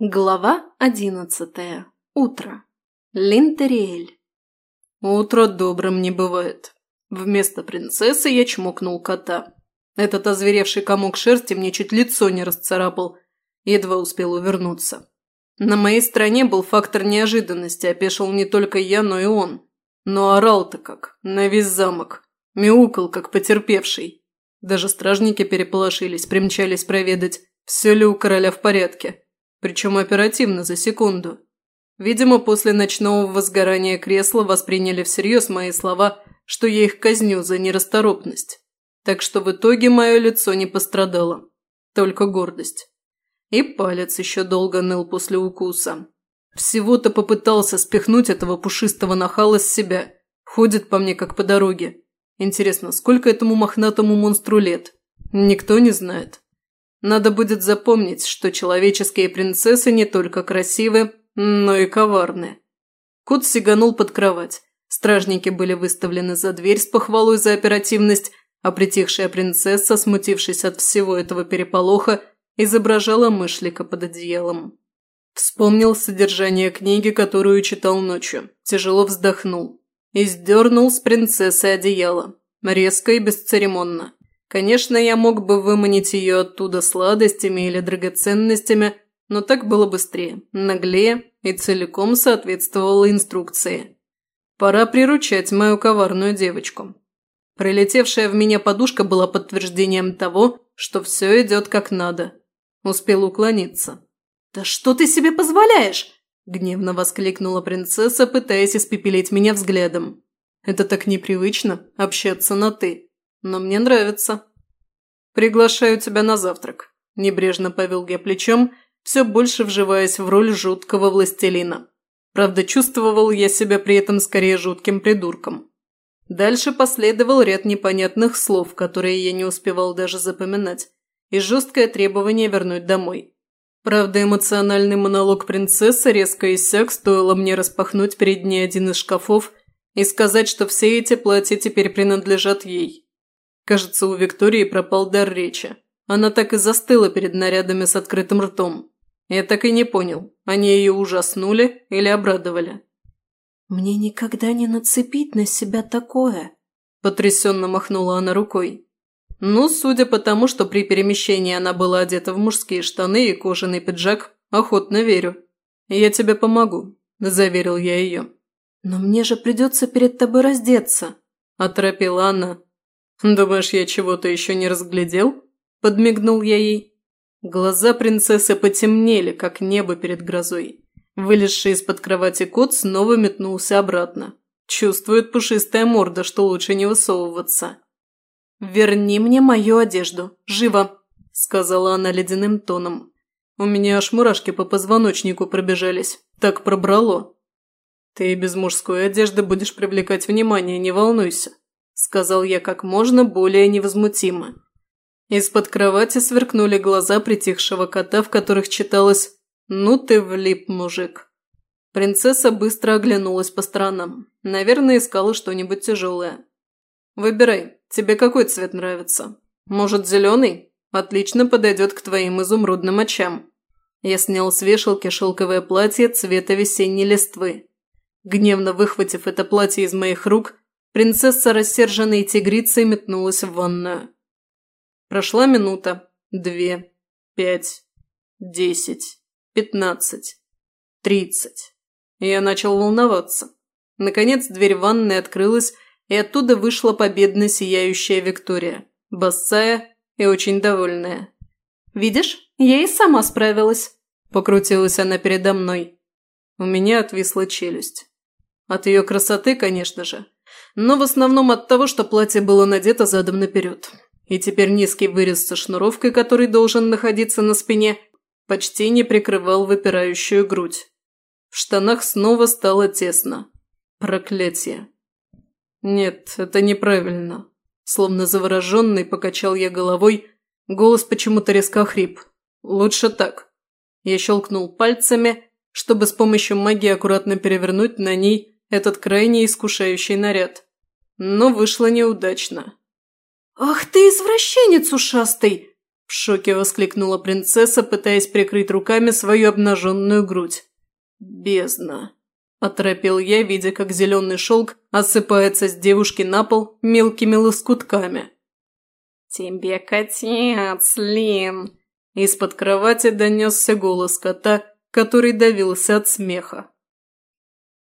Глава одиннадцатая. Утро. Линтериэль. Утро добрым не бывает. Вместо принцессы я чмокнул кота. Этот озверевший комок шерсти мне чуть лицо не расцарапал. Едва успел увернуться. На моей стороне был фактор неожиданности, опешил не только я, но и он. Но орал-то как, на весь замок. Мяукал, как потерпевший. Даже стражники переполошились, примчались проведать, все ли у короля в порядке. Причем оперативно, за секунду. Видимо, после ночного возгорания кресла восприняли всерьез мои слова, что я их казню за нерасторопность. Так что в итоге мое лицо не пострадало. Только гордость. И палец еще долго ныл после укуса. Всего-то попытался спихнуть этого пушистого нахала с себя. Ходит по мне, как по дороге. Интересно, сколько этому мохнатому монстру лет? Никто не знает. Надо будет запомнить, что человеческие принцессы не только красивы, но и коварны. Кот сиганул под кровать. Стражники были выставлены за дверь с похвалой за оперативность, а притихшая принцесса, смутившись от всего этого переполоха, изображала мышлика под одеялом. Вспомнил содержание книги, которую читал ночью, тяжело вздохнул и сдернул с принцессы одеяло, резко и бесцеремонно. Конечно, я мог бы выманить ее оттуда сладостями или драгоценностями, но так было быстрее, наглее и целиком соответствовало инструкции. Пора приручать мою коварную девочку. Прилетевшая в меня подушка была подтверждением того, что все идет как надо. Успел уклониться. «Да что ты себе позволяешь?» – гневно воскликнула принцесса, пытаясь испепелить меня взглядом. «Это так непривычно – общаться на «ты» но мне нравится. Приглашаю тебя на завтрак. Небрежно повел я плечом, все больше вживаясь в роль жуткого властелина. Правда, чувствовал я себя при этом скорее жутким придурком. Дальше последовал ряд непонятных слов, которые я не успевал даже запоминать, и жесткое требование вернуть домой. Правда, эмоциональный монолог принцессы резко иссяк, стоило мне распахнуть перед ней один из шкафов и сказать, что все эти платья теперь принадлежат ей. Кажется, у Виктории пропал дар речи. Она так и застыла перед нарядами с открытым ртом. Я так и не понял, они ее ужаснули или обрадовали. «Мне никогда не нацепить на себя такое», – потрясенно махнула она рукой. Ну, судя по тому, что при перемещении она была одета в мужские штаны и кожаный пиджак, охотно верю. «Я тебе помогу», – заверил я ее. «Но мне же придется перед тобой раздеться», – оторопела она. «Думаешь, я чего-то еще не разглядел?» – подмигнул я ей. Глаза принцессы потемнели, как небо перед грозой. Вылезший из-под кровати кот снова метнулся обратно. Чувствует пушистая морда, что лучше не высовываться. «Верни мне мою одежду. Живо!» – сказала она ледяным тоном. У меня аж мурашки по позвоночнику пробежались. Так пробрало. «Ты без мужской одежды будешь привлекать внимание, не волнуйся», сказал я как можно более невозмутимо. Из-под кровати сверкнули глаза притихшего кота, в которых читалось «Ну ты влип, мужик». Принцесса быстро оглянулась по сторонам. Наверное, искала что-нибудь тяжелое. «Выбирай, тебе какой цвет нравится? Может, зеленый? Отлично подойдет к твоим изумрудным очам». Я снял с вешалки шелковое платье цвета весенней листвы. Гневно выхватив это платье из моих рук, Принцесса, рассерженной тигрицей, метнулась в ванную. Прошла минута, две, пять, десять, пятнадцать, тридцать. Я начал волноваться. Наконец дверь ванной открылась, и оттуда вышла победно сияющая Виктория, босая и очень довольная. «Видишь, я и сама справилась», – покрутилась она передо мной. У меня отвисла челюсть. От ее красоты, конечно же, но в основном от того, что платье было надето задом наперед. И теперь низкий вырез со шнуровкой, который должен находиться на спине, почти не прикрывал выпирающую грудь. В штанах снова стало тесно. Проклятие. Нет, это неправильно. Словно завороженный покачал я головой, голос почему-то резко хрип. Лучше так. Я щелкнул пальцами, чтобы с помощью магии аккуратно перевернуть на ней этот крайне искушающий наряд. Но вышло неудачно. «Ах ты, извращенец ушастый!» В шоке воскликнула принцесса, пытаясь прикрыть руками свою обнаженную грудь. «Бездна!» – оторопел я, видя, как зеленый шелк осыпается с девушки на пол мелкими лоскутками. «Тебе катец, Лин!» Из-под кровати донесся голос кота, который давился от смеха.